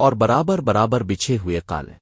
اور برابر برابر بچھے ہوئے کالے۔